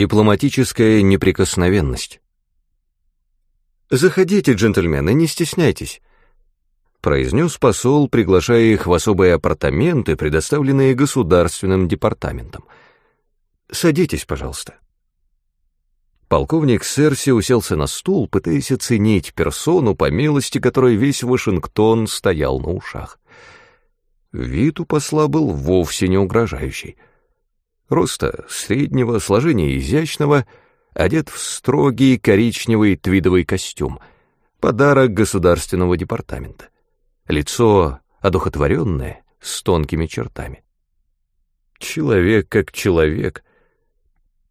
Дипломатическая неприкосновенность. «Заходите, джентльмены, не стесняйтесь», — произнес посол, приглашая их в особые апартаменты, предоставленные государственным департаментом. «Садитесь, пожалуйста». Полковник Серси уселся на стул, пытаясь оценить персону, по милости которой весь Вашингтон стоял на ушах. Вид у посла был вовсе не угрожающий. Роста среднего, сложения изящного, одет в строгий коричневый твидовый костюм, подарок государственного департамента. Лицо одухотворенное, с тонкими чертами. Человек как человек —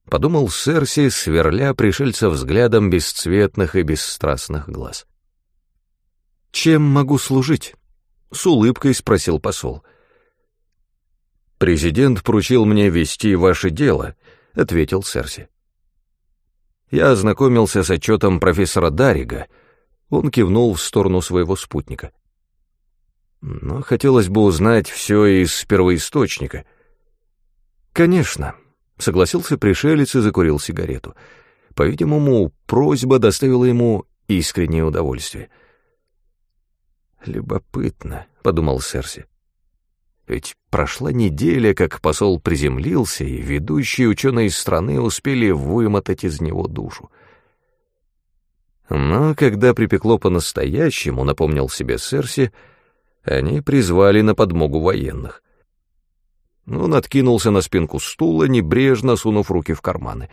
подумал Серси, сверля пришельца взглядом бесцветных и бесстрастных глаз. «Чем могу служить?» — с улыбкой спросил посол. «Президент поручил мне вести ваше дело», — ответил Серси. Я ознакомился с отчетом профессора Дарига. Он кивнул в сторону своего спутника. Но хотелось бы узнать все из первоисточника. «Конечно», Согласился пришелец и закурил сигарету. По-видимому, просьба доставила ему искреннее удовольствие. «Любопытно», — подумал Серси. Ведь прошла неделя, как посол приземлился, и ведущие ученые страны успели вымотать из него душу. Но когда припекло по-настоящему, напомнил себе Серси, они призвали на подмогу военных. Он откинулся на спинку стула, небрежно сунув руки в карманы.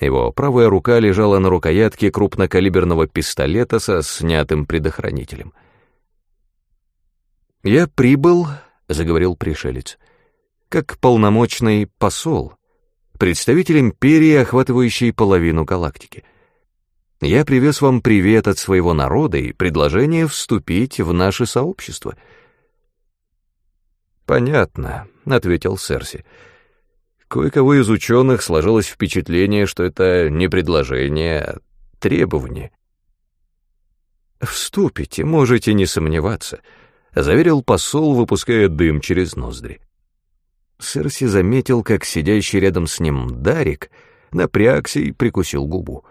Его правая рука лежала на рукоятке крупнокалиберного пистолета со снятым предохранителем. «Я прибыл», — заговорил пришелец, — «как полномочный посол, представитель империи, охватывающей половину галактики. Я привез вам привет от своего народа и предложение вступить в наше сообщество». «Понятно», — ответил Серси. Кое-кого из ученых сложилось впечатление, что это не предложение, а требование. «Вступите, можете не сомневаться», — заверил посол, выпуская дым через ноздри. Серси заметил, как сидящий рядом с ним Дарик напрягся и прикусил губу.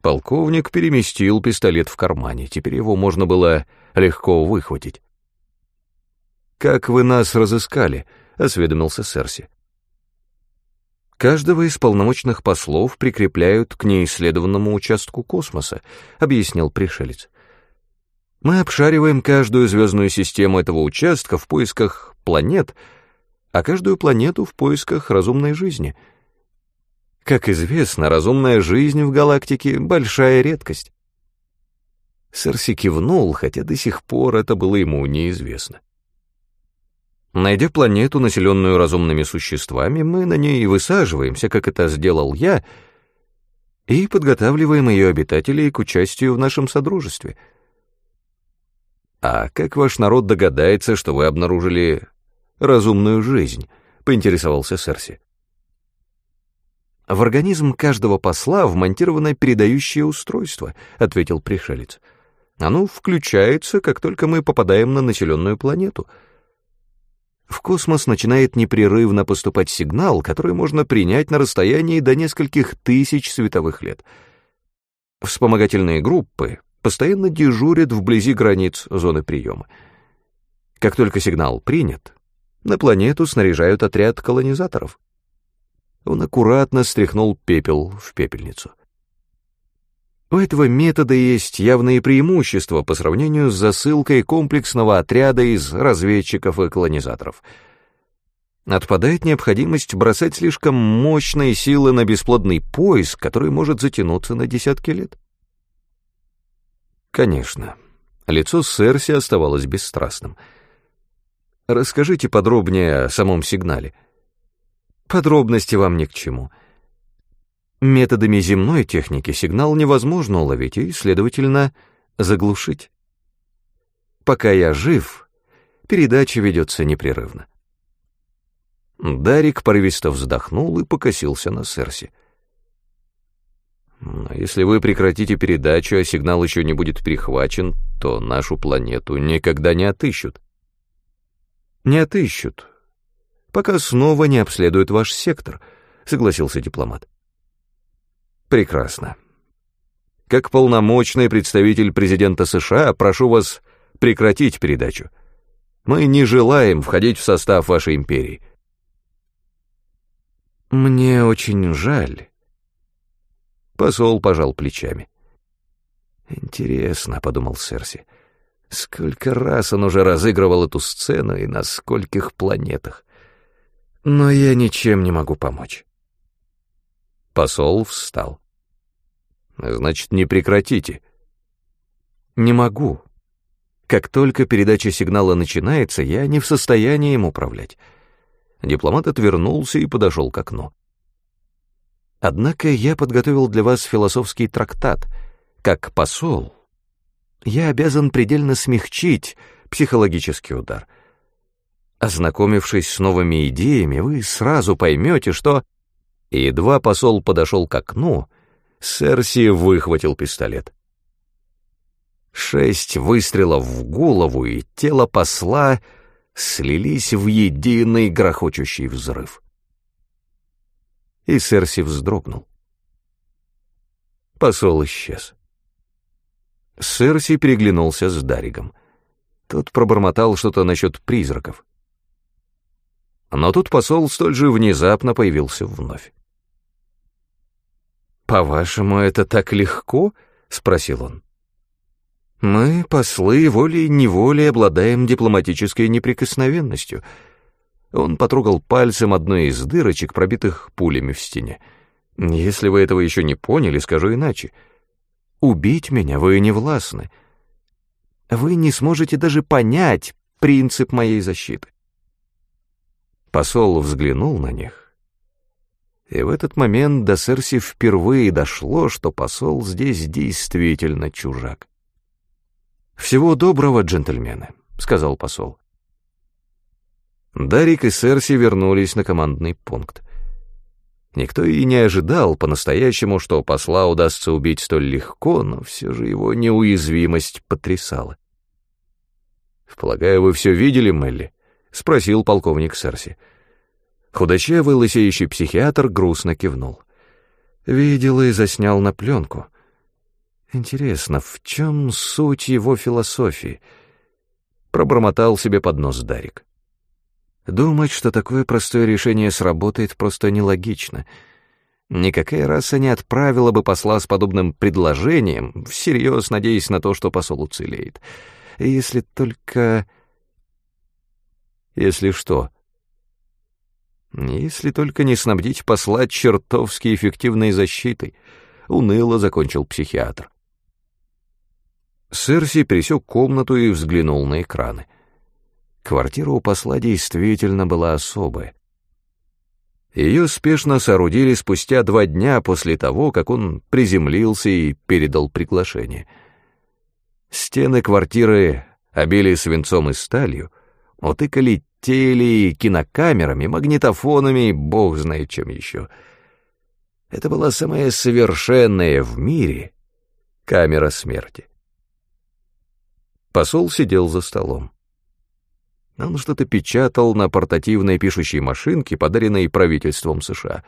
Полковник переместил пистолет в кармане, теперь его можно было легко выхватить. «Как вы нас разыскали?» — осведомился Серси. «Каждого из полномочных послов прикрепляют к неисследованному участку космоса», — объяснил пришелец. «Мы обшариваем каждую звездную систему этого участка в поисках планет, а каждую планету в поисках разумной жизни. Как известно, разумная жизнь в галактике — большая редкость». Серси кивнул, хотя до сих пор это было ему неизвестно. Найдя планету, населенную разумными существами, мы на ней высаживаемся, как это сделал я, и подготавливаем ее обитателей к участию в нашем содружестве. А как ваш народ догадается, что вы обнаружили разумную жизнь? поинтересовался Серси. В организм каждого посла вмонтировано передающее устройство, ответил пришелец. Оно включается, как только мы попадаем на населенную планету — в космос начинает непрерывно поступать сигнал, который можно принять на расстоянии до нескольких тысяч световых лет. Вспомогательные группы постоянно дежурят вблизи границ зоны приема. Как только сигнал принят, на планету снаряжают отряд колонизаторов. Он аккуратно стряхнул пепел в пепельницу. У этого метода есть явные преимущества по сравнению с засылкой комплексного отряда из разведчиков и колонизаторов. Отпадает необходимость бросать слишком мощные силы на бесплодный поиск, который может затянуться на десятки лет. Конечно, лицо Серси оставалось бесстрастным. Расскажите подробнее о самом сигнале. Подробности вам ни к чему — Методами земной техники сигнал невозможно уловить и, следовательно, заглушить. Пока я жив, передача ведется непрерывно. Дарик порывисто вздохнул и покосился на Серси. Но если вы прекратите передачу, а сигнал еще не будет перехвачен, то нашу планету никогда не отыщут. Не отыщут, пока снова не обследуют ваш сектор, согласился дипломат. Прекрасно. Как полномочный представитель президента США, прошу вас прекратить передачу. Мы не желаем входить в состав вашей империи. Мне очень жаль. Посол пожал плечами. Интересно, подумал Серси. Сколько раз он уже разыгрывал эту сцену и на скольких планетах. Но я ничем не могу помочь. Посол встал. Значит, не прекратите. Не могу. Как только передача сигнала начинается, я не в состоянии им управлять. Дипломат отвернулся и подошел к окну. Однако я подготовил для вас философский трактат. Как посол, я обязан предельно смягчить психологический удар. Ознакомившись с новыми идеями, вы сразу поймете, что... Едва посол подошел к окну, Серси выхватил пистолет. Шесть выстрелов в голову, и тело посла слились в единый грохочущий взрыв. И Серси вздрогнул. Посол исчез. Серси переглянулся с Даригом. Тот пробормотал что-то насчет призраков. Но тут посол столь же внезапно появился вновь. «По-вашему, это так легко?» — спросил он. Мы, послы, волей-неволей обладаем дипломатической неприкосновенностью. Он потрогал пальцем одну из дырочек, пробитых пулями в стене. Если вы этого еще не поняли, скажу иначе. Убить меня вы не властны. Вы не сможете даже понять принцип моей защиты. Посол взглянул на них. И в этот момент до Серси впервые дошло, что посол здесь действительно чужак. «Всего доброго, джентльмены», — сказал посол. Дарик и Серси вернулись на командный пункт. Никто и не ожидал по-настоящему, что посла удастся убить столь легко, но все же его неуязвимость потрясала. «Полагаю, вы все видели, Мелли?» — спросил полковник Серси. Худощавый лысеющий психиатр грустно кивнул. Видел и заснял на пленку. Интересно, в чем суть его философии? Пробормотал себе под нос Дарик. Думать, что такое простое решение сработает, просто нелогично. Никакая раса не отправила бы посла с подобным предложением, всерьез надеясь на то, что посол уцелеет. Если только... Если что? Если только не снабдить посла чертовски эффективной защитой, — уныло закончил психиатр. Серси пересек комнату и взглянул на экраны. Квартира у посла действительно была особая. Ее спешно соорудили спустя два дня после того, как он приземлился и передал приглашение. Стены квартиры обили свинцом и сталью, утыкали теле кинокамерами, магнитофонами и бог знает чем еще. Это была самая совершенная в мире камера смерти. Посол сидел за столом. Он что-то печатал на портативной пишущей машинке, подаренной правительством США.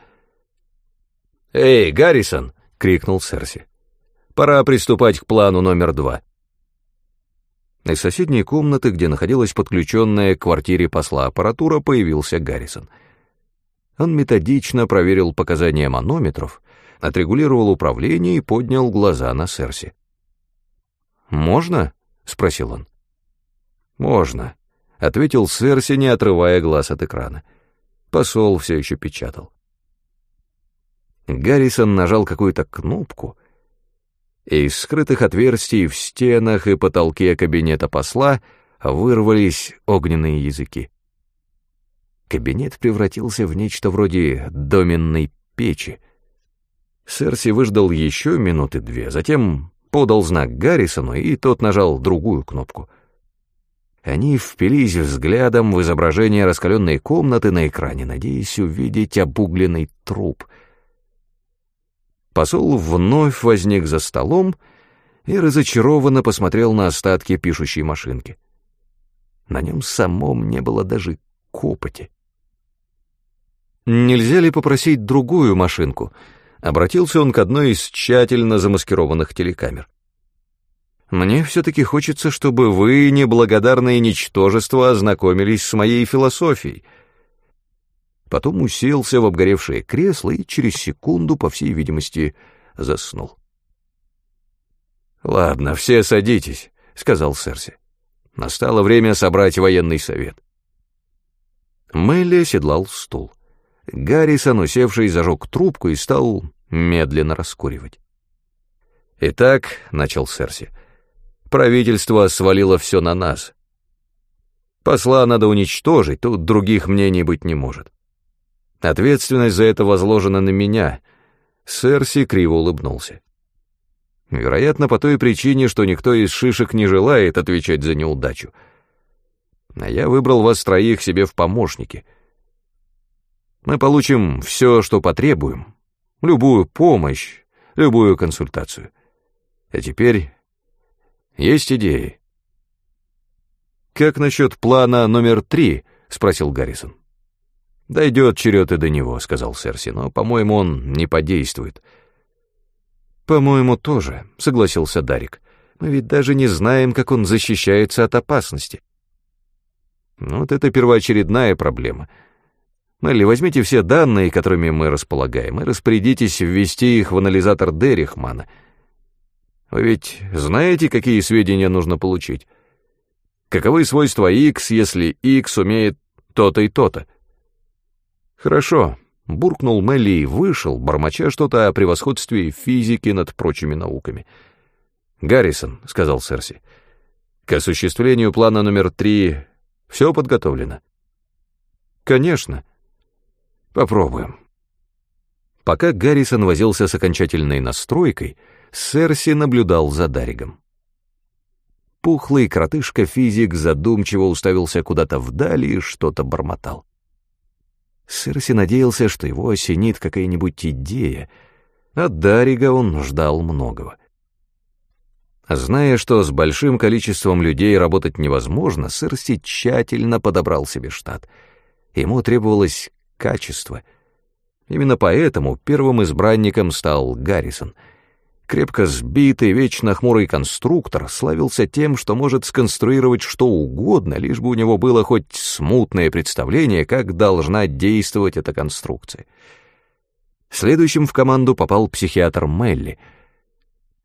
«Эй, Гаррисон!» — крикнул Серси. «Пора приступать к плану номер два». Из соседней комнаты, где находилась подключенная к квартире посла аппаратура, появился Гаррисон. Он методично проверил показания манометров, отрегулировал управление и поднял глаза на Серси. «Можно?» — спросил он. «Можно», — ответил Серси, не отрывая глаз от экрана. Посол все еще печатал. Гаррисон нажал какую-то кнопку, и из скрытых отверстий в стенах и потолке кабинета посла вырвались огненные языки. Кабинет превратился в нечто вроде доменной печи. Серси выждал еще минуты две, затем подал знак Гаррисону, и тот нажал другую кнопку. Они впились взглядом в изображение раскаленной комнаты на экране, надеясь увидеть обугленный труп. Посол вновь возник за столом и разочарованно посмотрел на остатки пишущей машинки. На нем самом не было даже копоти. «Нельзя ли попросить другую машинку?» Обратился он к одной из тщательно замаскированных телекамер. «Мне все-таки хочется, чтобы вы, неблагодарное ничтожество, ознакомились с моей философией». Потом уселся в обгоревшее кресло и через секунду, по всей видимости, заснул. «Ладно, все садитесь», — сказал Серси. «Настало время собрать военный совет». Мелли оседлал стул. Гаррисон, усевший, зажег трубку и стал медленно раскуривать. «Итак», — начал Серси, — «правительство свалило все на нас. Посла надо уничтожить, тут других мнений быть не может. Ответственность за это возложена на меня». Серси криво улыбнулся. Вероятно, по той причине, что никто из шишек не желает отвечать за неудачу. А я выбрал вас троих себе в помощники — мы получим все, что потребуем, любую помощь, любую консультацию. А теперь есть идеи. «Как насчет плана номер три?» — спросил Гаррисон. «Дойдет черед и до него», — сказал Серси, — «но, по-моему, он не подействует». «По-моему, тоже», — согласился Дарик. «Мы ведь даже не знаем, как он защищается от опасности». «Ну, вот это первоочередная проблема», Мелли, возьмите все данные, которыми мы располагаем, и распорядитесь ввести их в анализатор Дерихмана. Вы ведь знаете, какие сведения нужно получить? Каковы свойства X, если X умеет то-то и то-то? Хорошо, буркнул Мелли и вышел, бормоча что-то о превосходстве физики над прочими науками. «Гаррисон», — сказал Серси, — «к осуществлению плана номер три все подготовлено». «Конечно», Попробуем. Пока Гаррисон возился с окончательной настройкой, Серси наблюдал за Даригом. Пухлый кротышка-физик задумчиво уставился куда-то вдали и что-то бормотал. Серси надеялся, что его осенит какая-нибудь идея, от Дарига он ждал многого. Зная, что с большим количеством людей работать невозможно, Серси тщательно подобрал себе штат. Ему требовалось качество. Именно поэтому первым избранником стал Гаррисон. Крепко сбитый, вечно хмурый конструктор славился тем, что может сконструировать что угодно, лишь бы у него было хоть смутное представление, как должна действовать эта конструкция. Следующим в команду попал психиатр Мелли.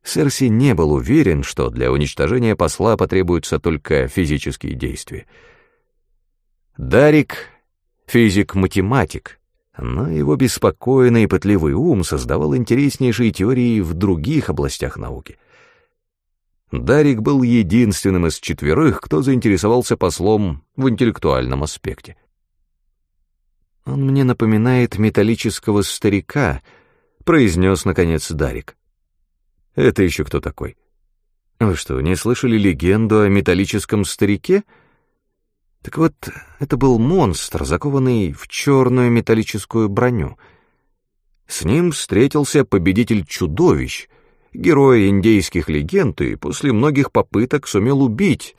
Серси не был уверен, что для уничтожения посла потребуются только физические действия. Дарик физик-математик, но его беспокойный и пытливый ум создавал интереснейшие теории в других областях науки. Дарик был единственным из четверых, кто заинтересовался послом в интеллектуальном аспекте. «Он мне напоминает металлического старика», — произнес, наконец, Дарик. «Это еще кто такой? Вы что, не слышали легенду о металлическом старике?» Так вот, это был монстр, закованный в черную металлическую броню. С ним встретился победитель чудовищ, герой индейских легенд, и после многих попыток сумел убить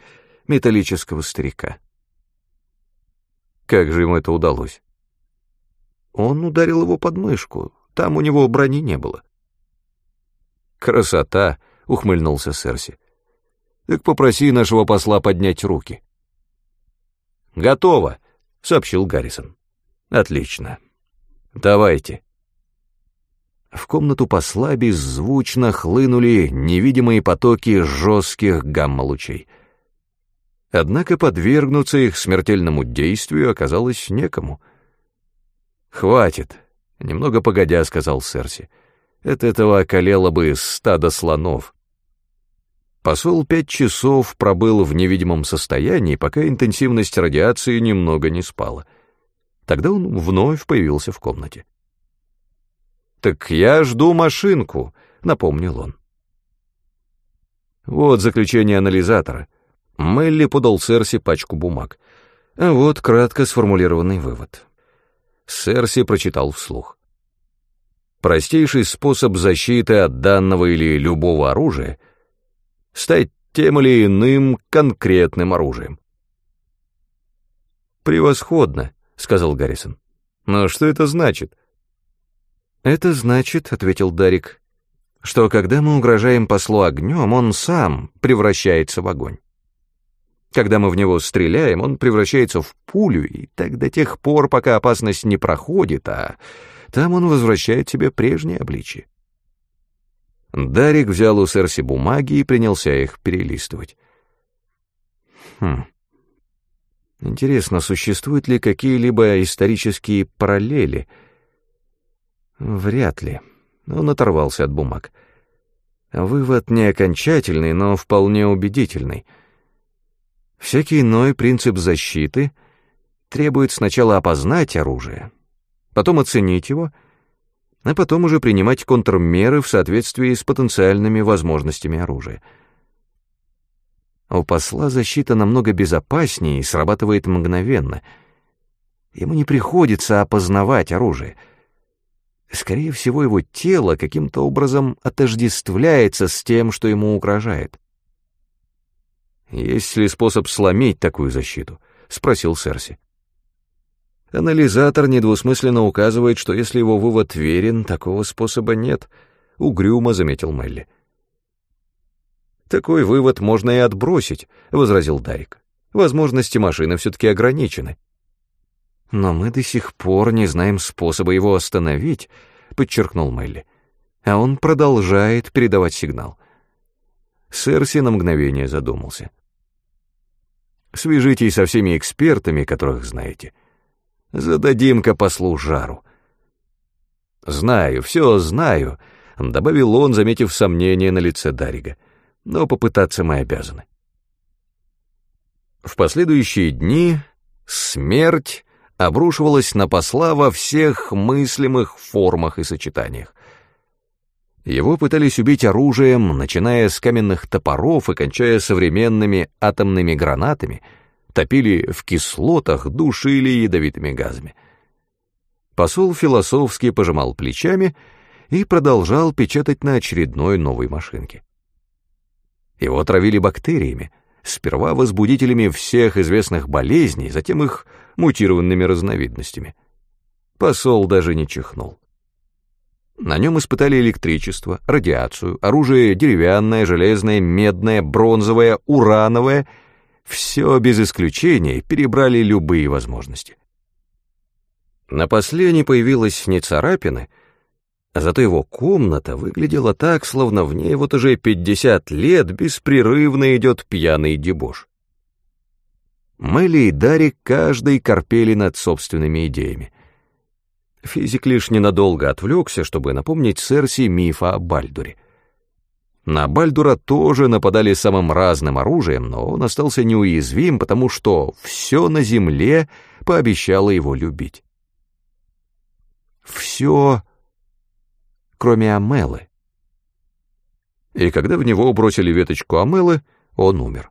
металлического старика. Как же ему это удалось? Он ударил его под мышку, там у него брони не было. «Красота!» — ухмыльнулся Серси. «Так попроси нашего посла поднять руки». «Готово», — сообщил Гаррисон. «Отлично. Давайте». В комнату посла беззвучно хлынули невидимые потоки жестких гамма-лучей. Однако подвергнуться их смертельному действию оказалось некому. «Хватит», — немного погодя сказал Серси. «От этого околело бы стадо слонов». Посол пять часов пробыл в невидимом состоянии, пока интенсивность радиации немного не спала. Тогда он вновь появился в комнате. «Так я жду машинку», — напомнил он. Вот заключение анализатора. Мелли подал Серси пачку бумаг. А вот кратко сформулированный вывод. Серси прочитал вслух. Простейший способ защиты от данного или любого оружия — стать тем или иным конкретным оружием. «Превосходно», — сказал Гаррисон. «Но что это значит?» «Это значит, — ответил Дарик, — что когда мы угрожаем послу огнем, он сам превращается в огонь. Когда мы в него стреляем, он превращается в пулю, и так до тех пор, пока опасность не проходит, а там он возвращает себе прежнее обличие. Дарик взял у Серси бумаги и принялся их перелистывать. Хм. Интересно, существуют ли какие-либо исторические параллели? Вряд ли. Он оторвался от бумаг. Вывод не окончательный, но вполне убедительный. Всякий иной принцип защиты требует сначала опознать оружие, потом оценить его — а потом уже принимать контрмеры в соответствии с потенциальными возможностями оружия. У посла защита намного безопаснее и срабатывает мгновенно. Ему не приходится опознавать оружие. Скорее всего, его тело каким-то образом отождествляется с тем, что ему угрожает. «Есть ли способ сломить такую защиту?» — спросил Серси. Анализатор недвусмысленно указывает, что если его вывод верен, такого способа нет, — угрюмо заметил Мелли. «Такой вывод можно и отбросить», — возразил Дарик. «Возможности машины все-таки ограничены». «Но мы до сих пор не знаем способа его остановить», — подчеркнул Мелли. «А он продолжает передавать сигнал». Серси на мгновение задумался. «Свяжитесь со всеми экспертами, которых знаете». Зададим-ка послу жару. Знаю, все знаю, — добавил он, заметив сомнение на лице Дарига. Но попытаться мы обязаны. В последующие дни смерть обрушивалась на посла во всех мыслимых формах и сочетаниях. Его пытались убить оружием, начиная с каменных топоров и кончая современными атомными гранатами — топили в кислотах, душили ядовитыми газами. Посол философски пожимал плечами и продолжал печатать на очередной новой машинке. Его травили бактериями, сперва возбудителями всех известных болезней, затем их мутированными разновидностями. Посол даже не чихнул. На нем испытали электричество, радиацию, оружие деревянное, железное, медное, бронзовое, урановое — все без исключения перебрали любые возможности. На последней появилась не царапины, а зато его комната выглядела так, словно в ней вот уже пятьдесят лет беспрерывно идет пьяный дебош. Мэлли и Дарик каждый корпели над собственными идеями. Физик лишь ненадолго отвлекся, чтобы напомнить Серси мифа о Бальдуре. На Бальдура тоже нападали самым разным оружием, но он остался неуязвим, потому что все на земле пообещало его любить. Все, кроме Амелы. И когда в него бросили веточку Амелы, он умер.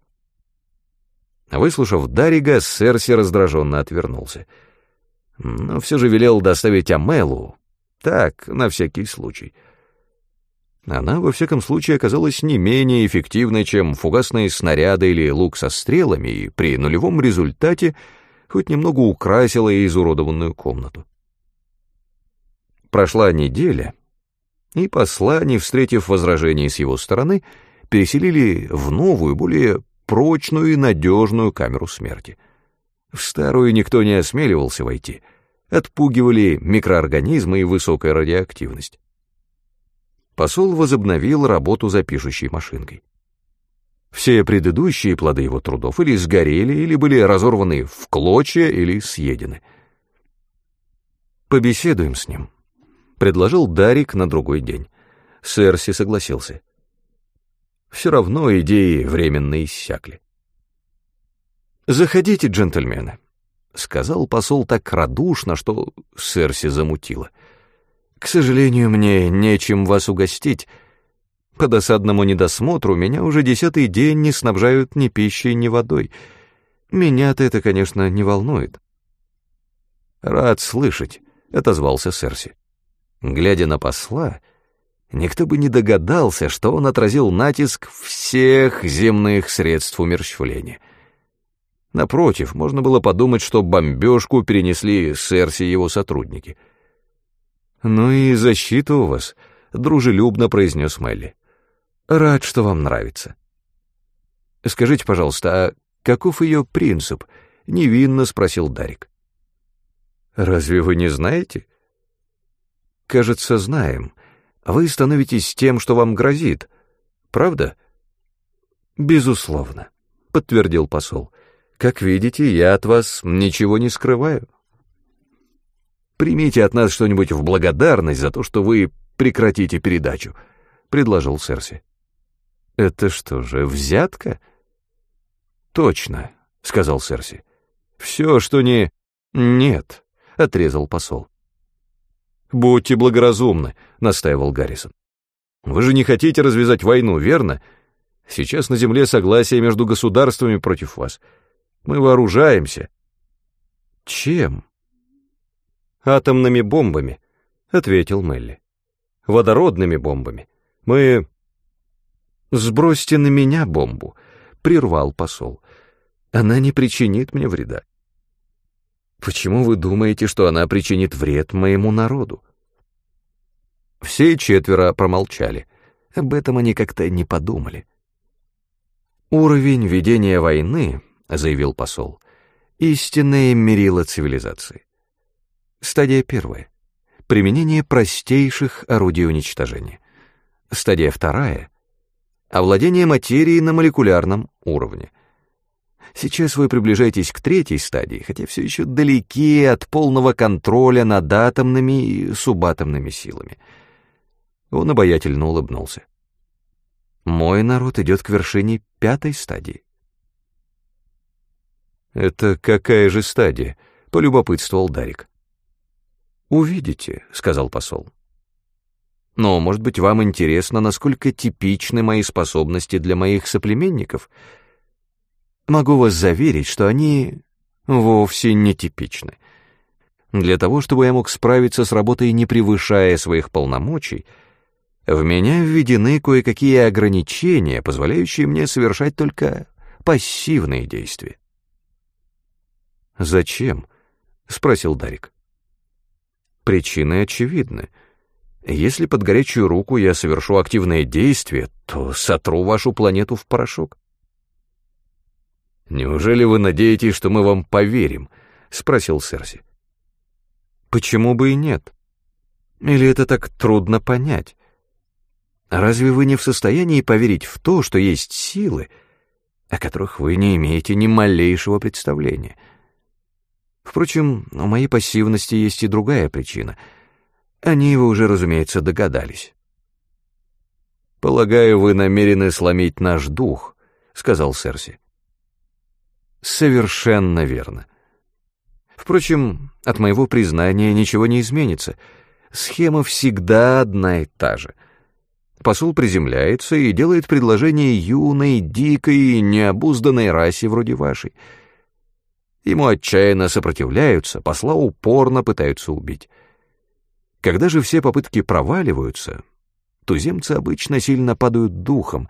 Выслушав Дарига, Серси раздраженно отвернулся. Но все же велел доставить Амелу, так, на всякий случай — она, во всяком случае, оказалась не менее эффективной, чем фугасные снаряды или лук со стрелами, и при нулевом результате хоть немного украсила изуродованную комнату. Прошла неделя, и посла, не встретив возражений с его стороны, переселили в новую, более прочную и надежную камеру смерти. В старую никто не осмеливался войти, отпугивали микроорганизмы и высокая радиоактивность посол возобновил работу за пишущей машинкой. Все предыдущие плоды его трудов или сгорели, или были разорваны в клочья, или съедены. «Побеседуем с ним», — предложил Дарик на другой день. Серси согласился. Все равно идеи временно иссякли. «Заходите, джентльмены», — сказал посол так радушно, что Серси замутила. — к сожалению, мне нечем вас угостить. По досадному недосмотру меня уже десятый день не снабжают ни пищей, ни водой. Меня-то это, конечно, не волнует. Рад слышать, — отозвался Серси. Глядя на посла, никто бы не догадался, что он отразил натиск всех земных средств умерщвления. Напротив, можно было подумать, что бомбежку перенесли Серси и его сотрудники — «Ну и защита у вас», — дружелюбно произнес Мелли. «Рад, что вам нравится». «Скажите, пожалуйста, а каков ее принцип?» — невинно спросил Дарик. «Разве вы не знаете?» «Кажется, знаем. Вы становитесь тем, что вам грозит. Правда?» «Безусловно», — подтвердил посол. «Как видите, я от вас ничего не скрываю. Примите от нас что-нибудь в благодарность за то, что вы прекратите передачу», — предложил Серси. «Это что же, взятка?» «Точно», — сказал Серси. «Все, что не...» «Нет», — отрезал посол. «Будьте благоразумны», — настаивал Гаррисон. «Вы же не хотите развязать войну, верно? Сейчас на земле согласие между государствами против вас. Мы вооружаемся». «Чем?» «Атомными бомбами», — ответил Мелли. «Водородными бомбами. Мы...» «Сбросьте на меня бомбу», — прервал посол. «Она не причинит мне вреда». «Почему вы думаете, что она причинит вред моему народу?» Все четверо промолчали. Об этом они как-то не подумали. «Уровень ведения войны», — заявил посол, — «истинное мерило цивилизации. Стадия первая — применение простейших орудий уничтожения. Стадия вторая — овладение материей на молекулярном уровне. Сейчас вы приближаетесь к третьей стадии, хотя все еще далеки от полного контроля над атомными и субатомными силами. Он обаятельно улыбнулся. Мой народ идет к вершине пятой стадии. «Это какая же стадия?» — полюбопытствовал Дарик. «Увидите», — сказал посол. «Но, может быть, вам интересно, насколько типичны мои способности для моих соплеменников? Могу вас заверить, что они вовсе не типичны. Для того, чтобы я мог справиться с работой, не превышая своих полномочий, — в меня введены кое-какие ограничения, позволяющие мне совершать только пассивные действия. «Зачем?» — спросил Дарик. «Причины очевидны. Если под горячую руку я совершу активное действие, то сотру вашу планету в порошок». «Неужели вы надеетесь, что мы вам поверим?» — спросил Серси. «Почему бы и нет? Или это так трудно понять?» Разве вы не в состоянии поверить в то, что есть силы, о которых вы не имеете ни малейшего представления? Впрочем, у моей пассивности есть и другая причина. Они вы уже, разумеется, догадались. «Полагаю, вы намерены сломить наш дух», — сказал Серси. «Совершенно верно. Впрочем, от моего признания ничего не изменится. Схема всегда одна и та же — Посол приземляется и делает предложение юной, дикой, необузданной расе вроде вашей. Ему отчаянно сопротивляются, посла упорно пытаются убить. Когда же все попытки проваливаются, туземцы обычно сильно падают духом,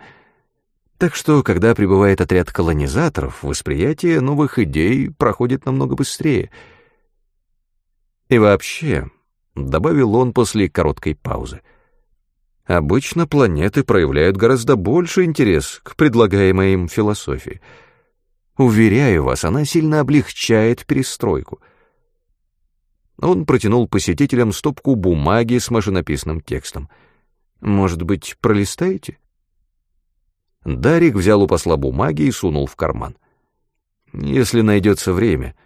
так что, когда прибывает отряд колонизаторов, восприятие новых идей проходит намного быстрее. И вообще, добавил он после короткой паузы, — Обычно планеты проявляют гораздо больше интерес к предлагаемой им философии. Уверяю вас, она сильно облегчает перестройку. Он протянул посетителям стопку бумаги с машинописным текстом. «Может быть, пролистаете?» Дарик взял у посла бумаги и сунул в карман. «Если найдется время».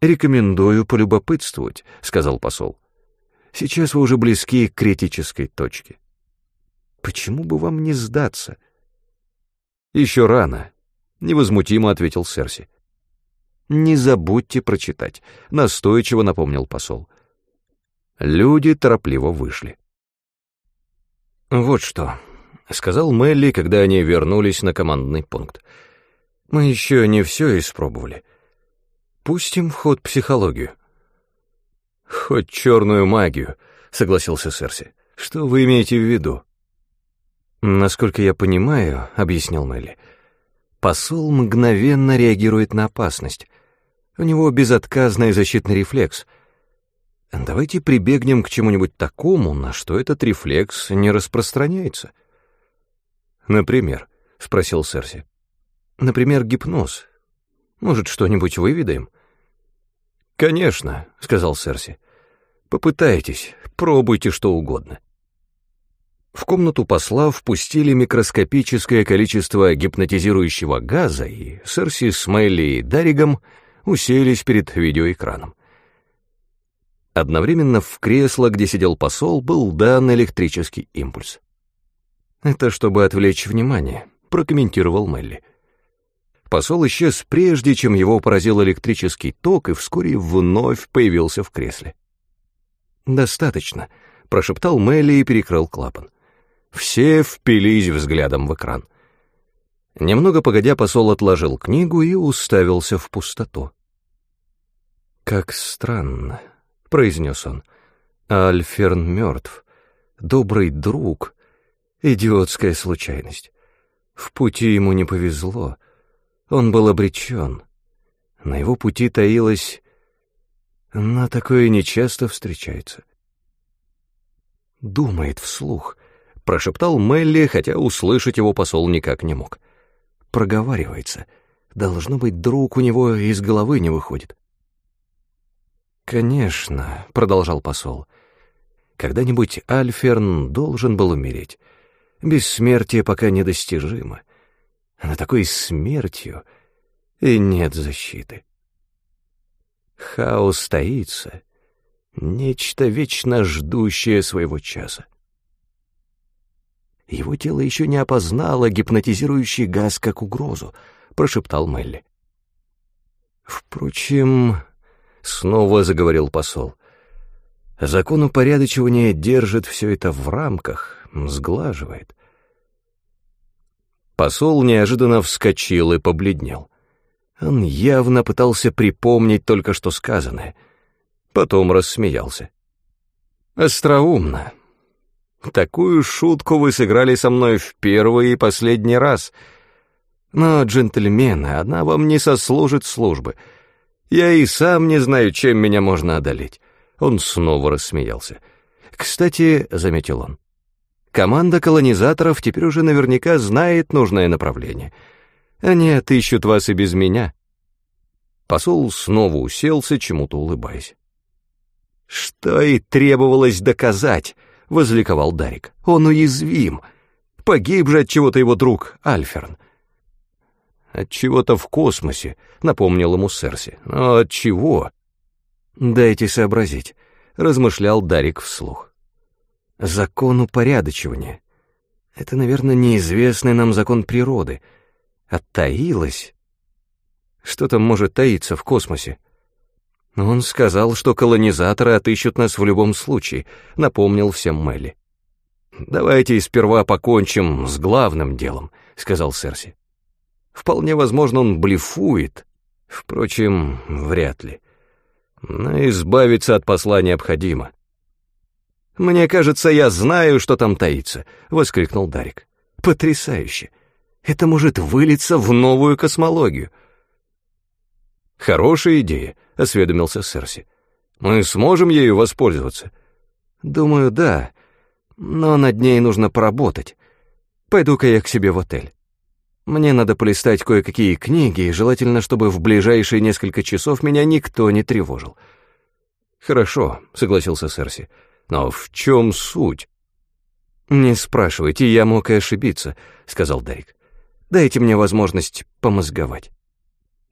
«Рекомендую полюбопытствовать», — сказал посол. Сейчас вы уже близки к критической точке. Почему бы вам не сдаться? Еще рано, — невозмутимо ответил Серси. Не забудьте прочитать, — настойчиво напомнил посол. Люди торопливо вышли. Вот что, — сказал Мелли, когда они вернулись на командный пункт. Мы еще не все испробовали. Пустим в ход психологию. «Хоть черную магию», — согласился Серси. «Что вы имеете в виду?» «Насколько я понимаю», — объяснил Мелли, — «посол мгновенно реагирует на опасность. У него безотказный защитный рефлекс. Давайте прибегнем к чему-нибудь такому, на что этот рефлекс не распространяется. Например, — спросил Серси. Например, гипноз. Может, что-нибудь выведаем? Конечно, — сказал Серси. Попытайтесь, пробуйте что угодно. В комнату посла впустили микроскопическое количество гипнотизирующего газа, и Серси с Мелли и Даригом уселись перед видеоэкраном. Одновременно в кресло, где сидел посол, был дан электрический импульс. «Это чтобы отвлечь внимание», — прокомментировал Мелли. Посол исчез прежде, чем его поразил электрический ток, и вскоре вновь появился в кресле. «Достаточно», — прошептал Мелли и перекрыл клапан. Все впились взглядом в экран. Немного погодя, посол отложил книгу и уставился в пустоту. «Как странно», — произнес он. «Альферн мертв. Добрый друг. Идиотская случайность. В пути ему не повезло. Он был обречен. На его пути таилось... На такое нечасто встречается. Думает вслух, прошептал Мелли, хотя услышать его посол никак не мог. Проговаривается. Должно быть, друг у него из головы не выходит. «Конечно», — продолжал посол, — «когда-нибудь Альферн должен был умереть. Бессмертие пока недостижимо. А на такой смертью и нет защиты. Хаос таится, нечто вечно ждущее своего часа. Его тело еще не опознало гипнотизирующий газ как угрозу, прошептал Мелли. Впрочем, Снова заговорил посол. Закон упорядочивания держит все это в рамках, сглаживает. Посол неожиданно вскочил и побледнел. Он явно пытался припомнить только что сказанное. Потом рассмеялся. «Остроумно. Такую шутку вы сыграли со мной в первый и последний раз. Но, джентльмены, она вам не сослужит службы». Я и сам не знаю, чем меня можно одолеть. Он снова рассмеялся. Кстати, — заметил он, — команда колонизаторов теперь уже наверняка знает нужное направление. Они отыщут вас и без меня. Посол снова уселся, чему-то улыбаясь. «Что и требовалось доказать», — возликовал Дарик. «Он уязвим. Погиб же от чего-то его друг Альферн. От чего-то в космосе, напомнил ему Серси. Но от чего? Дайте сообразить, размышлял Дарик вслух. Закон упорядочивания. Это, наверное, неизвестный нам закон природы. Оттаилось. Что там может таиться в космосе? Он сказал, что колонизаторы отыщут нас в любом случае, напомнил всем Мелли. «Давайте сперва покончим с главным делом», — сказал Серси. Вполне возможно, он блефует. Впрочем, вряд ли. Но избавиться от посла необходимо. «Мне кажется, я знаю, что там таится», — воскликнул Дарик. «Потрясающе! Это может вылиться в новую космологию». «Хорошая идея», — осведомился Серси. «Мы сможем ею воспользоваться?» «Думаю, да, но над ней нужно поработать. Пойду-ка я к себе в отель». Мне надо полистать кое-какие книги, и желательно, чтобы в ближайшие несколько часов меня никто не тревожил. Хорошо, согласился Серси. Но в чем суть? Не спрашивайте, я мог и ошибиться, сказал Дарик. Дайте мне возможность помозговать.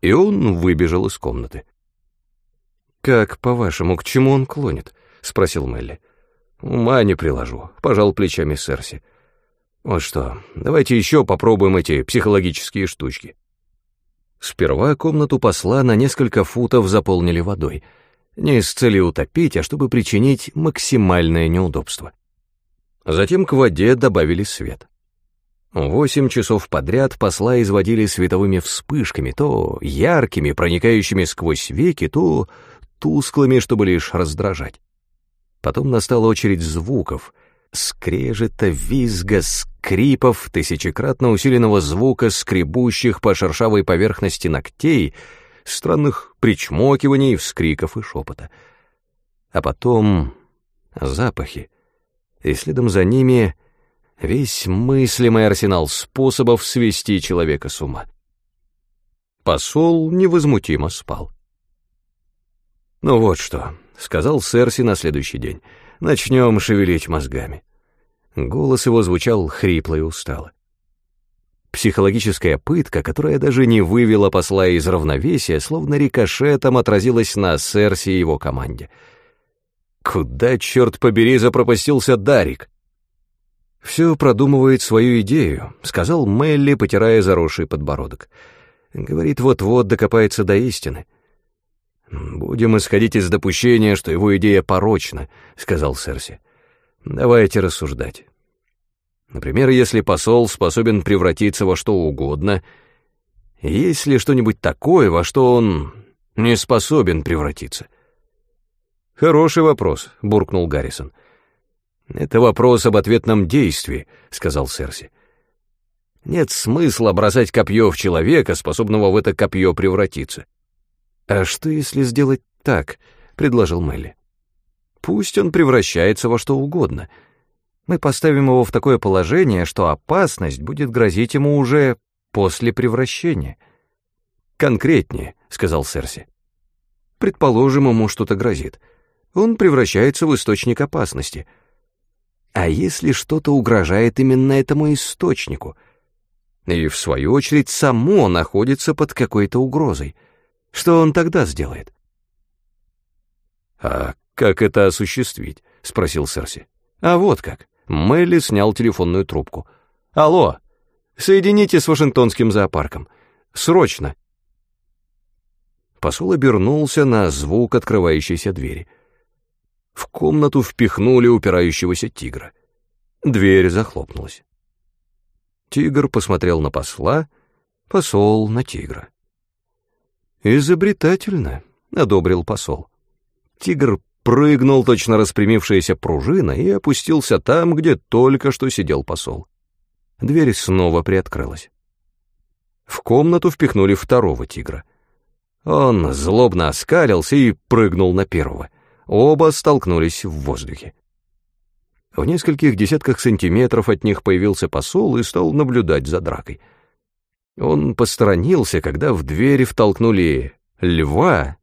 И он выбежал из комнаты. Как, по-вашему, к чему он клонит? спросил Мелли. Ума не приложу, пожал плечами Серси. Вот что, давайте еще попробуем эти психологические штучки. Сперва комнату посла на несколько футов заполнили водой. Не с целью утопить, а чтобы причинить максимальное неудобство. Затем к воде добавили свет. Восемь часов подряд посла изводили световыми вспышками, то яркими, проникающими сквозь веки, то тусклыми, чтобы лишь раздражать. Потом настала очередь звуков — скрежета, визга, скрипов, тысячекратно усиленного звука, скребущих по шершавой поверхности ногтей, странных причмокиваний, вскриков и шепота. А потом запахи, и следом за ними весь мыслимый арсенал способов свести человека с ума. Посол невозмутимо спал. «Ну вот что», — сказал Серси на следующий день, — «начнем шевелить мозгами». Голос его звучал хрипло и устало. Психологическая пытка, которая даже не вывела посла из равновесия, словно рикошетом отразилась на Серси и его команде. Куда, черт побери, запропастился Дарик? «Все продумывает свою идею», — сказал Мелли, потирая заросший подбородок. «Говорит, вот-вот докопается до истины». «Будем исходить из допущения, что его идея порочна», — сказал Серси. «Давайте рассуждать. Например, если посол способен превратиться во что угодно, есть ли что-нибудь такое, во что он не способен превратиться?» «Хороший вопрос», — буркнул Гаррисон. «Это вопрос об ответном действии», — сказал Серси. «Нет смысла бросать копье в человека, способного в это копье превратиться». «А что, если сделать так?» — предложил Мелли. «Пусть он превращается во что угодно. Мы поставим его в такое положение, что опасность будет грозить ему уже после превращения». «Конкретнее», — сказал Серси. «Предположим, ему что-то грозит. Он превращается в источник опасности. А если что-то угрожает именно этому источнику? И, в свою очередь, само находится под какой-то угрозой — что он тогда сделает? «А как это осуществить?» — спросил Серси. «А вот как». Мелли снял телефонную трубку. «Алло, соедините с Вашингтонским зоопарком. Срочно!» Посол обернулся на звук открывающейся двери. В комнату впихнули упирающегося тигра. Дверь захлопнулась. Тигр посмотрел на посла, посол на тигра. «Изобретательно», — одобрил посол. Тигр прыгнул, точно распрямившаяся пружина, и опустился там, где только что сидел посол. Дверь снова приоткрылась. В комнату впихнули второго тигра. Он злобно оскалился и прыгнул на первого. Оба столкнулись в воздухе. В нескольких десятках сантиметров от них появился посол и стал наблюдать за дракой — он посторонился, когда в дверь втолкнули льва,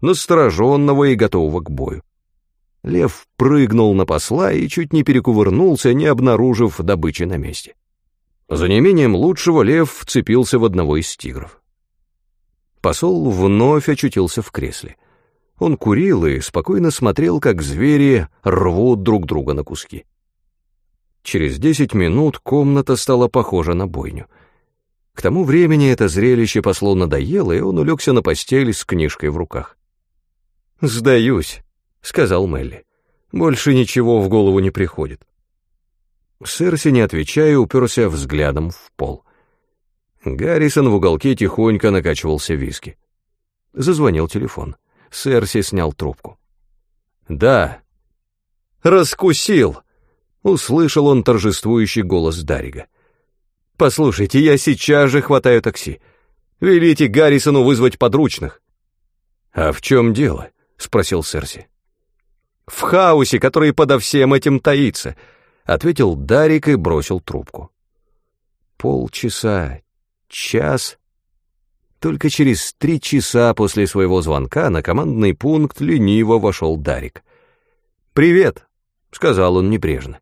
настороженного и готового к бою. Лев прыгнул на посла и чуть не перекувырнулся, не обнаружив добычи на месте. За неимением лучшего лев вцепился в одного из тигров. Посол вновь очутился в кресле. Он курил и спокойно смотрел, как звери рвут друг друга на куски. Через десять минут комната стала похожа на бойню — к тому времени это зрелище послу надоело, и он улегся на постель с книжкой в руках. «Сдаюсь», — сказал Мелли. «Больше ничего в голову не приходит». Серси, не отвечая, уперся взглядом в пол. Гаррисон в уголке тихонько накачивался виски. Зазвонил телефон. Серси снял трубку. «Да». «Раскусил!» — услышал он торжествующий голос Дарига. Послушайте, я сейчас же хватаю такси. Велите Гаррисону вызвать подручных. А в чем дело? спросил Серси. В хаосе, который подо всем этим таится, ответил Дарик и бросил трубку. Полчаса, час. Только через три часа после своего звонка на командный пункт лениво вошел Дарик. «Привет», — сказал он небрежно.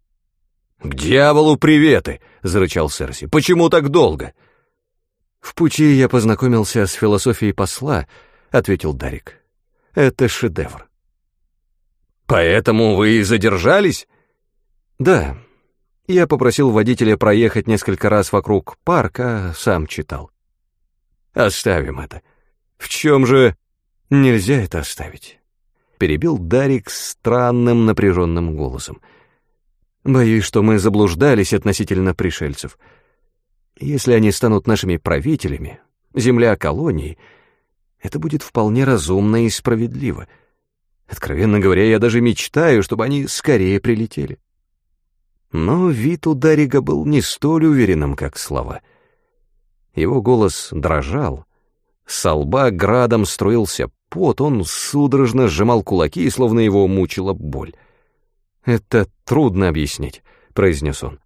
«К дьяволу приветы!» — зарычал Серси. «Почему так долго?» «В пути я познакомился с философией посла», — ответил Дарик. «Это шедевр». «Поэтому вы и задержались?» «Да. Я попросил водителя проехать несколько раз вокруг парка, сам читал». «Оставим это. В чем же...» «Нельзя это оставить», — перебил Дарик странным напряженным голосом. — Боюсь, что мы заблуждались относительно пришельцев. Если они станут нашими правителями, земля колоний, это будет вполне разумно и справедливо. Откровенно говоря, я даже мечтаю, чтобы они скорее прилетели. Но вид у Дарига был не столь уверенным, как слова. Его голос дрожал, с лба градом струился пот, он судорожно сжимал кулаки, словно его мучила боль. «Это трудно объяснить», — произнес он.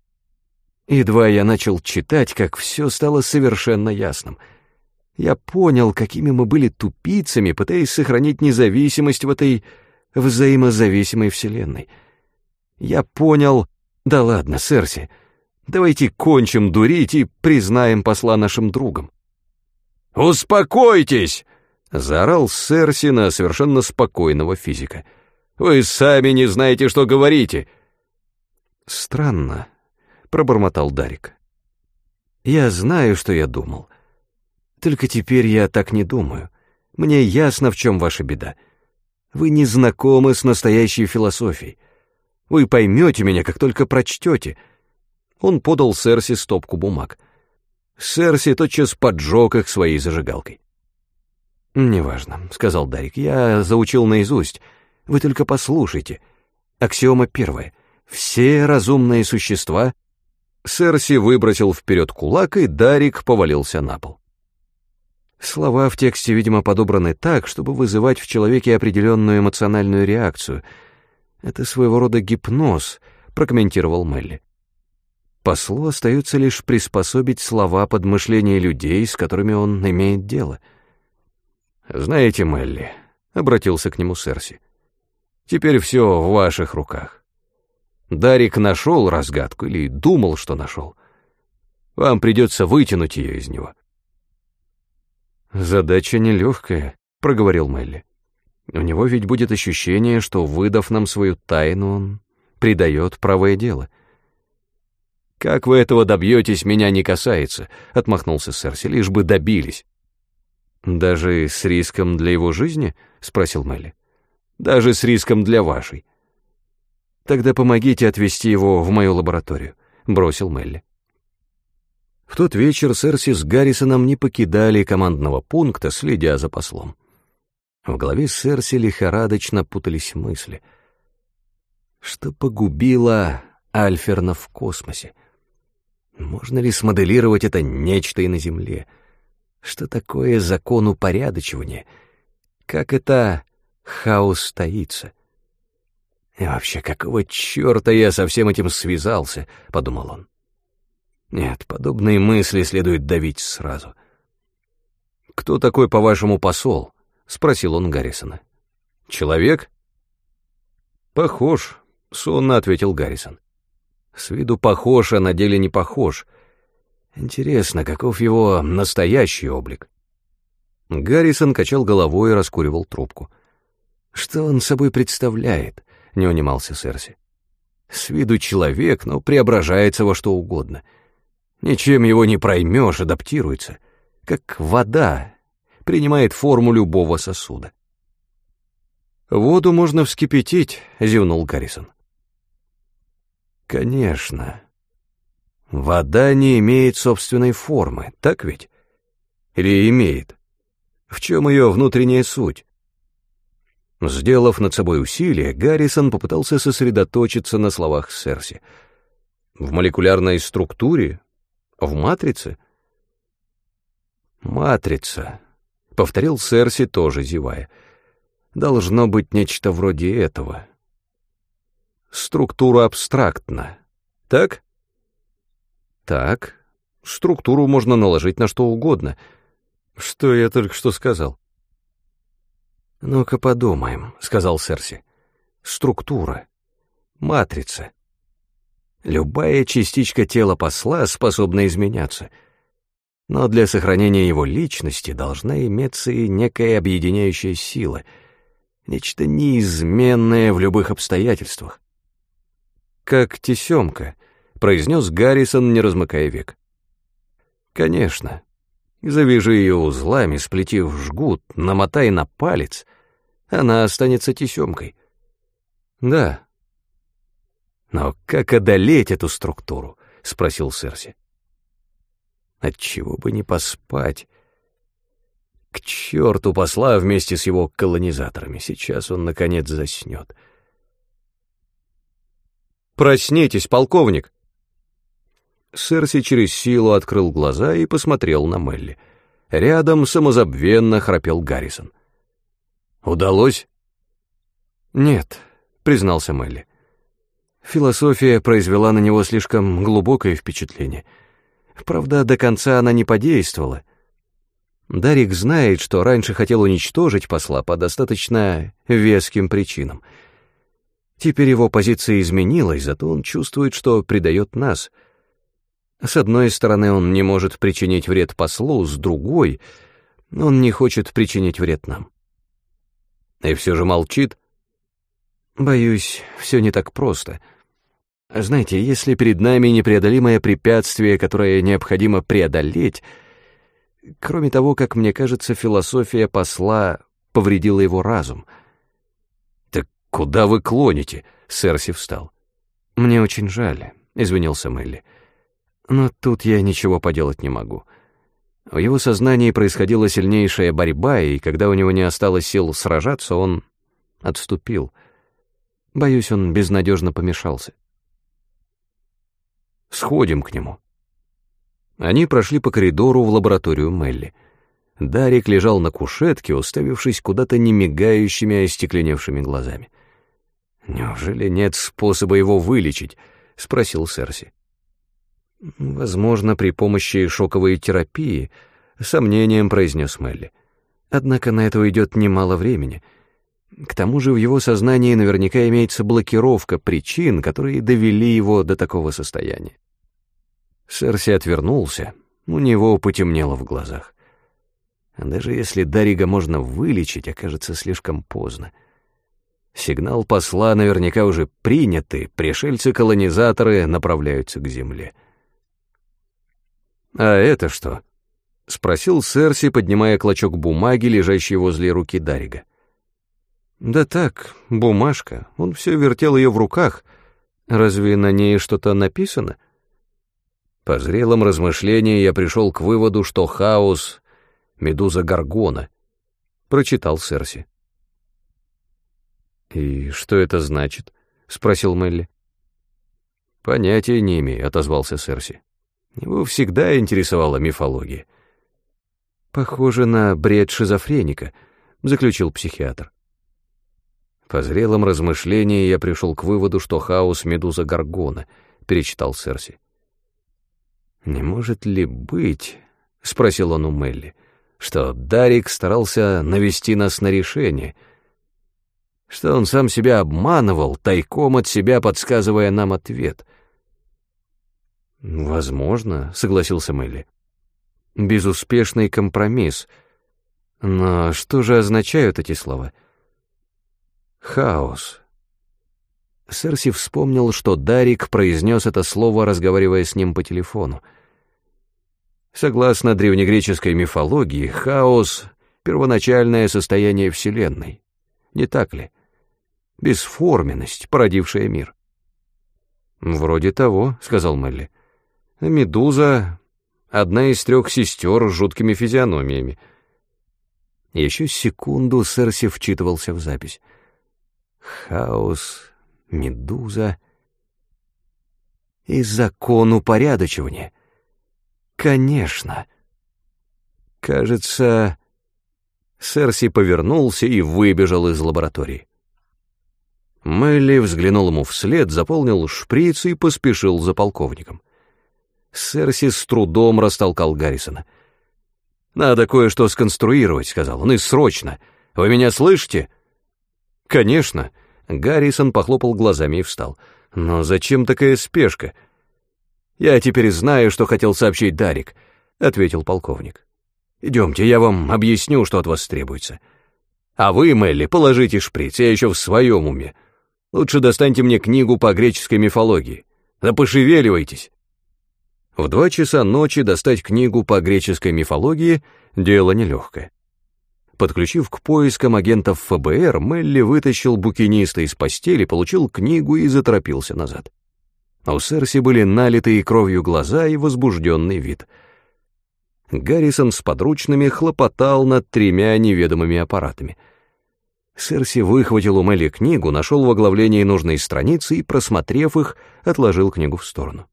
Едва я начал читать, как все стало совершенно ясным. Я понял, какими мы были тупицами, пытаясь сохранить независимость в этой взаимозависимой вселенной. Я понял... Да ладно, Серси, давайте кончим дурить и признаем посла нашим другом. «Успокойтесь!» — заорал Серси на совершенно спокойного физика. «Вы сами не знаете, что говорите!» «Странно», — пробормотал Дарик. «Я знаю, что я думал. Только теперь я так не думаю. Мне ясно, в чем ваша беда. Вы не знакомы с настоящей философией. Вы поймете меня, как только прочтете». Он подал Серси стопку бумаг. Серси тотчас поджег их своей зажигалкой. «Неважно», — сказал Дарик, — «я заучил наизусть. Вы только послушайте. Аксиома первая. Все разумные существа Серси выбросил вперед кулак, и Дарик повалился на пол. Слова в тексте, видимо, подобраны так, чтобы вызывать в человеке определенную эмоциональную реакцию. Это своего рода гипноз, прокомментировал Мелли. Послу остается лишь приспособить слова под мышление людей, с которыми он имеет дело. «Знаете, Мелли», — обратился к нему Серси, — «теперь все в ваших руках. Дарик нашел разгадку или думал, что нашел. Вам придется вытянуть ее из него. «Задача нелегкая», — проговорил Мелли. «У него ведь будет ощущение, что, выдав нам свою тайну, он предает правое дело». «Как вы этого добьетесь, меня не касается», — отмахнулся Серси, — «лишь бы добились». «Даже с риском для его жизни?» — спросил Мелли. «Даже с риском для вашей». «Тогда помогите отвезти его в мою лабораторию», — бросил Мелли. В тот вечер Серси с Гаррисоном не покидали командного пункта, следя за послом. В голове Серси лихорадочно путались мысли. Что погубило Альферна в космосе? Можно ли смоделировать это нечто и на Земле? Что такое закон упорядочивания? Как это хаос стоится? «И вообще, какого черта я со всем этим связался?» — подумал он. «Нет, подобные мысли следует давить сразу». «Кто такой, по-вашему, посол?» — спросил он Гаррисона. «Человек?» «Похож», — сонно ответил Гаррисон. «С виду похож, а на деле не похож. Интересно, каков его настоящий облик?» Гаррисон качал головой и раскуривал трубку. «Что он собой представляет?» — не унимался Серси. «С виду человек, но преображается во что угодно. Ничем его не проймешь, адаптируется. Как вода, принимает форму любого сосуда». «Воду можно вскипятить», — зевнул Гаррисон. «Конечно. Вода не имеет собственной формы, так ведь? Или имеет? В чем ее внутренняя суть? Сделав над собой усилие, Гаррисон попытался сосредоточиться на словах Серси. В молекулярной структуре? В матрице? Матрица, — повторил Серси, тоже зевая. Должно быть нечто вроде этого. Структура абстрактна. Так? Так. Структуру можно наложить на что угодно. Что я только что сказал? «Ну-ка подумаем», — сказал Серси. «Структура. Матрица. Любая частичка тела посла способна изменяться. Но для сохранения его личности должна иметься и некая объединяющая сила, нечто неизменное в любых обстоятельствах. «Как тесемка», — произнес Гаррисон, не размыкая век. «Конечно. Завяжи ее узлами, сплети в жгут, намотай на палец, она останется тесемкой. Да. Но как одолеть эту структуру? Спросил Серси. Отчего бы не поспать? К черту посла вместе с его колонизаторами. Сейчас он, наконец, заснет. «Проснитесь, полковник!» Серси через силу открыл глаза и посмотрел на Мелли. Рядом самозабвенно храпел Гаррисон. Удалось?» «Нет», — признался Мелли. Философия произвела на него слишком глубокое впечатление. Правда, до конца она не подействовала. Дарик знает, что раньше хотел уничтожить посла по достаточно веским причинам. Теперь его позиция изменилась, зато он чувствует, что предает нас. С одной стороны, он не может причинить вред послу, с другой — он не хочет причинить вред нам. И все же молчит. Боюсь, все не так просто. Знаете, если перед нами непреодолимое препятствие, которое необходимо преодолеть, кроме того, как мне кажется, философия посла повредила его разум. «Так куда вы клоните?» — Серси встал. «Мне очень жаль», — извинился Мелли. «Но тут я ничего поделать не могу». В его сознании происходила сильнейшая борьба, и когда у него не осталось сил сражаться, он отступил. Боюсь, он безнадежно помешался. Сходим к нему. Они прошли по коридору в лабораторию Мелли. Дарик лежал на кушетке, уставившись куда-то немигающими, остекленевшими глазами. «Неужели нет способа его вылечить?» — спросил Серси. «Возможно, при помощи шоковой терапии», — сомнением произнес Мелли. «Однако на это уйдет немало времени. К тому же в его сознании наверняка имеется блокировка причин, которые довели его до такого состояния». Серси отвернулся, у него потемнело в глазах. Даже если Дарига можно вылечить, окажется слишком поздно. Сигнал посла наверняка уже принят, и пришельцы-колонизаторы направляются к земле. «А это что?» — спросил Серси, поднимая клочок бумаги, лежащий возле руки Дарига. «Да так, бумажка. Он все вертел ее в руках. Разве на ней что-то написано?» По зрелом размышлении я пришел к выводу, что хаос — медуза Гаргона. Прочитал Серси. «И что это значит?» — спросил Мелли. «Понятия не имею», — отозвался Серси. Его всегда интересовала мифология. «Похоже на бред шизофреника», — заключил психиатр. По зрелом размышлении я пришел к выводу, что хаос — медуза Гаргона, — перечитал Серси. «Не может ли быть, — спросил он у Мелли, — что Дарик старался навести нас на решение, что он сам себя обманывал, тайком от себя подсказывая нам ответ — «Возможно», — согласился Мелли. «Безуспешный компромисс. Но что же означают эти слова?» «Хаос». Серси вспомнил, что Дарик произнес это слово, разговаривая с ним по телефону. Согласно древнегреческой мифологии, хаос — первоначальное состояние Вселенной. Не так ли? Бесформенность, породившая мир. «Вроде того», — сказал Мелли. Медуза — одна из трех сестер с жуткими физиономиями. Еще секунду Серси вчитывался в запись. Хаос, Медуза и закон упорядочивания. Конечно. Кажется, Серси повернулся и выбежал из лаборатории. Мелли взглянул ему вслед, заполнил шприц и поспешил за полковником. Серси с трудом растолкал Гаррисона. «Надо кое-что сконструировать», — сказал он, — «и срочно. Вы меня слышите?» «Конечно». Гаррисон похлопал глазами и встал. «Но зачем такая спешка?» «Я теперь знаю, что хотел сообщить Дарик», — ответил полковник. «Идемте, я вам объясню, что от вас требуется. А вы, Мелли, положите шприц, я еще в своем уме. Лучше достаньте мне книгу по греческой мифологии. Да пошевеливайтесь». В два часа ночи достать книгу по греческой мифологии — дело нелегкое. Подключив к поискам агентов ФБР, Мелли вытащил букиниста из постели, получил книгу и заторопился назад. У Серси были налитые кровью глаза и возбужденный вид. Гаррисон с подручными хлопотал над тремя неведомыми аппаратами. Серси выхватил у Мелли книгу, нашел в оглавлении нужной страницы и, просмотрев их, отложил книгу в сторону.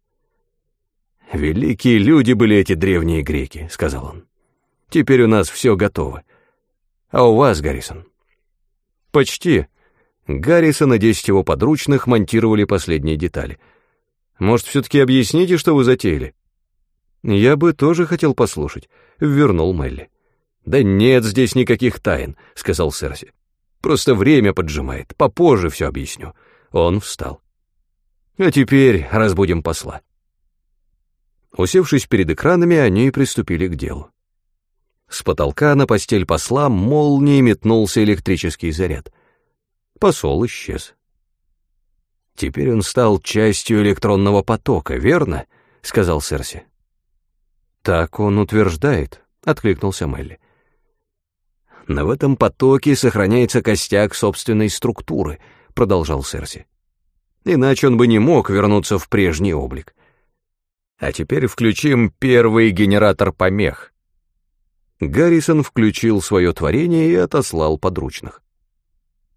«Великие люди были эти древние греки», — сказал он. «Теперь у нас все готово. А у вас, Гаррисон, Почти. Гаррисон и десять его подручных монтировали последние детали. Может, все-таки объясните, что вы затеяли? Я бы тоже хотел послушать, — вернул Мелли. Да нет здесь никаких тайн, — сказал Серси. Просто время поджимает, попозже все объясню. Он встал. А теперь разбудим посла. Усевшись перед экранами, они приступили к делу. С потолка на постель посла молнией метнулся электрический заряд. Посол исчез. «Теперь он стал частью электронного потока, верно?» — сказал Серси. «Так он утверждает», — откликнулся Мелли. «Но в этом потоке сохраняется костяк собственной структуры», — продолжал Серси. «Иначе он бы не мог вернуться в прежний облик. А теперь включим первый генератор помех». Гаррисон включил свое творение и отослал подручных.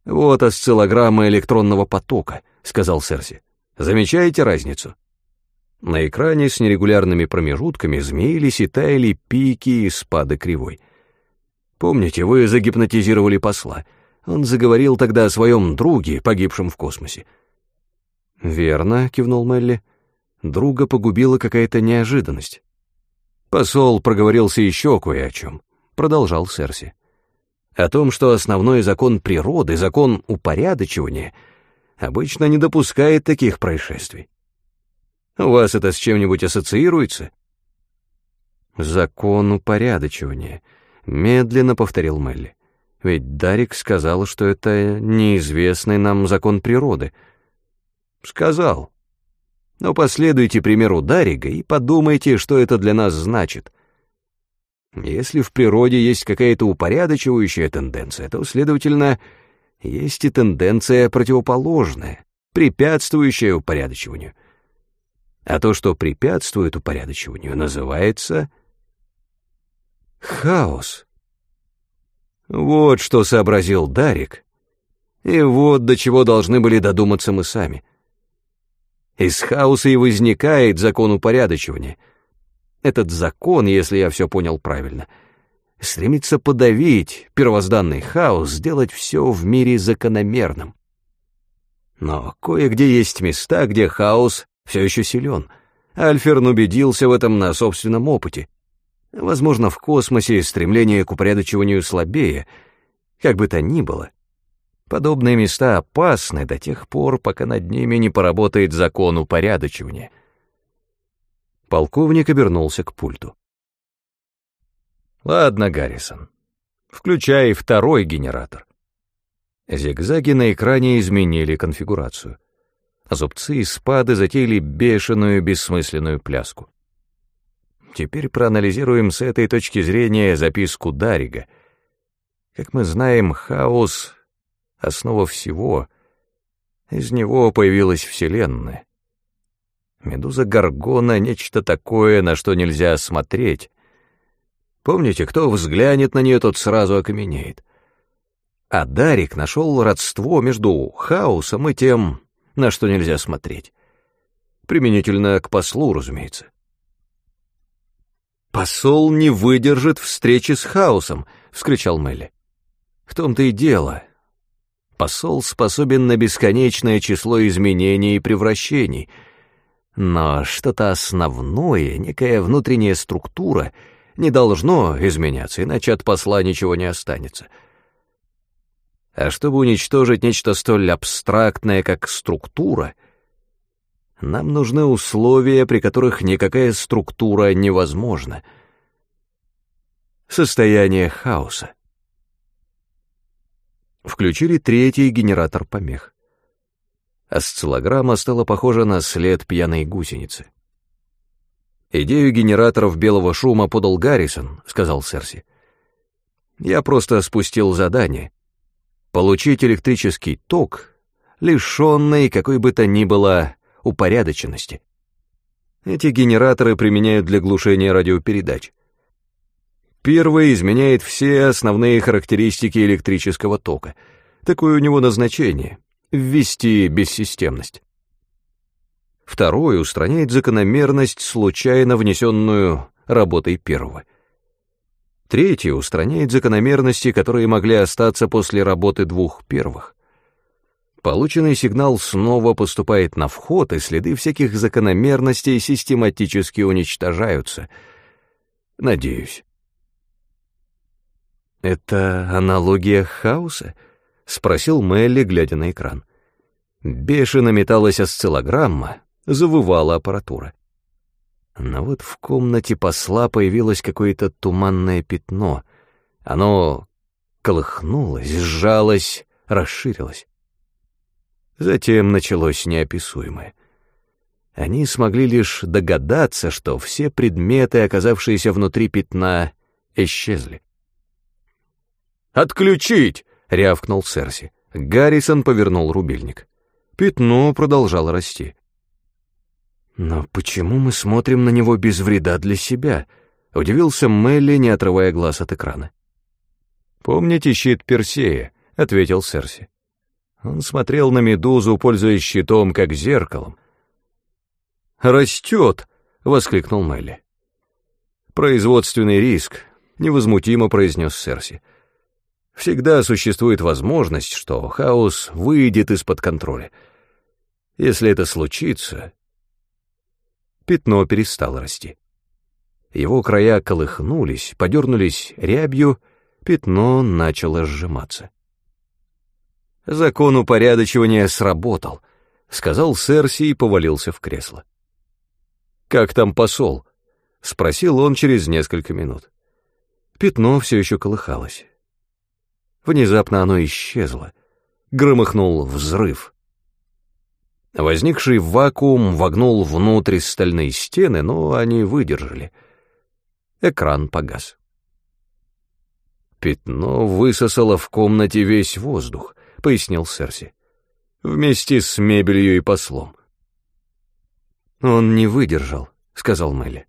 «Вот осциллограмма электронного потока», — сказал Серси. «Замечаете разницу?» На экране с нерегулярными промежутками змеились и таяли пики и спады кривой. «Помните, вы загипнотизировали посла. Он заговорил тогда о своем друге, погибшем в космосе». «Верно», — кивнул Мелли. «Друга погубила какая-то неожиданность». Посол проговорился еще кое о чем. Продолжал Серси о том, что основной закон природы, закон упорядочивания, обычно не допускает таких происшествий. У вас это с чем-нибудь ассоциируется? Закон упорядочивания, медленно повторил Мелли. Ведь Дарик сказал, что это неизвестный нам закон природы. Сказал. Но последуйте примеру Дарига и подумайте, что это для нас значит — если в природе есть какая-то упорядочивающая тенденция, то, следовательно, есть и тенденция противоположная, препятствующая упорядочиванию. А то, что препятствует упорядочиванию, называется хаос. Вот что сообразил Дарик, и вот до чего должны были додуматься мы сами. Из хаоса и возникает закон упорядочивания — этот закон, если я все понял правильно, стремится подавить первозданный хаос, сделать все в мире закономерным. Но кое-где есть места, где хаос все еще силен. Альферн убедился в этом на собственном опыте. Возможно, в космосе стремление к упорядочиванию слабее, как бы то ни было. Подобные места опасны до тех пор, пока над ними не поработает закон упорядочивания — Полковник обернулся к пульту. «Ладно, Гаррисон, включай второй генератор». Зигзаги на экране изменили конфигурацию. Зубцы и спады затеяли бешеную бессмысленную пляску. Теперь проанализируем с этой точки зрения записку Дарига. Как мы знаем, хаос — основа всего. Из него появилась Вселенная. Медуза Гаргона — нечто такое, на что нельзя смотреть. Помните, кто взглянет на нее, тот сразу окаменеет. А Дарик нашел родство между хаосом и тем, на что нельзя смотреть. Применительно к послу, разумеется. «Посол не выдержит встречи с хаосом!» — вскричал Мелли. «В том-то и дело. Посол способен на бесконечное число изменений и превращений — но что-то основное, некая внутренняя структура не должно изменяться, иначе от посла ничего не останется. А чтобы уничтожить нечто столь абстрактное, как структура, нам нужны условия, при которых никакая структура невозможна. Состояние хаоса. Включили третий генератор помех. Осциллограмма стала похожа на след пьяной гусеницы. «Идею генераторов белого шума подал Гаррисон», — сказал Серси. «Я просто спустил задание. Получить электрический ток, лишенный какой бы то ни было упорядоченности. Эти генераторы применяют для глушения радиопередач. Первый изменяет все основные характеристики электрического тока. Такое у него назначение — ввести бессистемность. Второй устраняет закономерность, случайно внесенную работой первого. Третий устраняет закономерности, которые могли остаться после работы двух первых. Полученный сигнал снова поступает на вход, и следы всяких закономерностей систематически уничтожаются. Надеюсь. «Это аналогия хаоса?» — спросил Мелли, глядя на экран. Бешено металась осциллограмма, завывала аппаратура. Но вот в комнате посла появилось какое-то туманное пятно. Оно колыхнулось, сжалось, расширилось. Затем началось неописуемое. Они смогли лишь догадаться, что все предметы, оказавшиеся внутри пятна, исчезли. «Отключить!» — рявкнул Серси. Гаррисон повернул рубильник. Пятно продолжало расти. «Но почему мы смотрим на него без вреда для себя?» — удивился Мелли, не отрывая глаз от экрана. «Помните щит Персея?» — ответил Серси. Он смотрел на медузу, пользуясь щитом, как зеркалом. «Растет!» — воскликнул Мелли. «Производственный риск», — невозмутимо произнес Серси. «Всегда существует возможность, что хаос выйдет из-под контроля. Если это случится, пятно перестало расти. Его края колыхнулись, подернулись рябью, пятно начало сжиматься. «Закон упорядочивания сработал», — сказал Серси и повалился в кресло. «Как там посол?» — спросил он через несколько минут. Пятно все еще колыхалось. Внезапно оно исчезло. Громыхнул взрыв. Возникший вакуум вогнул внутрь стальные стены, но они выдержали. Экран погас. «Пятно высосало в комнате весь воздух», — пояснил Серси. «Вместе с мебелью и послом». «Он не выдержал», — сказал Мелли.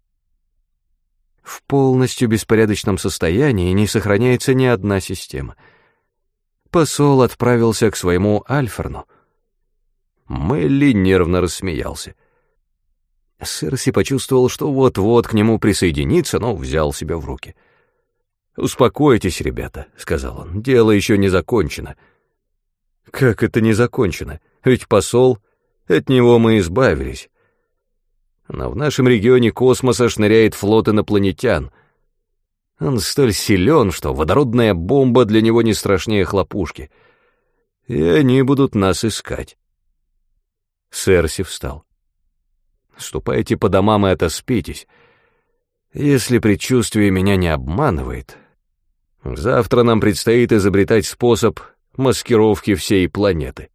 «В полностью беспорядочном состоянии не сохраняется ни одна система. Посол отправился к своему Альферну — Мелли нервно рассмеялся. Серси почувствовал, что вот-вот к нему присоединится, но взял себя в руки. «Успокойтесь, ребята», — сказал он, — «дело еще не закончено». «Как это не закончено? Ведь посол, от него мы избавились. Но в нашем регионе космоса шныряет флот инопланетян. Он столь силен, что водородная бомба для него не страшнее хлопушки. И они будут нас искать. Серси встал. «Ступайте по домам и отоспитесь. Если предчувствие меня не обманывает, завтра нам предстоит изобретать способ маскировки всей планеты».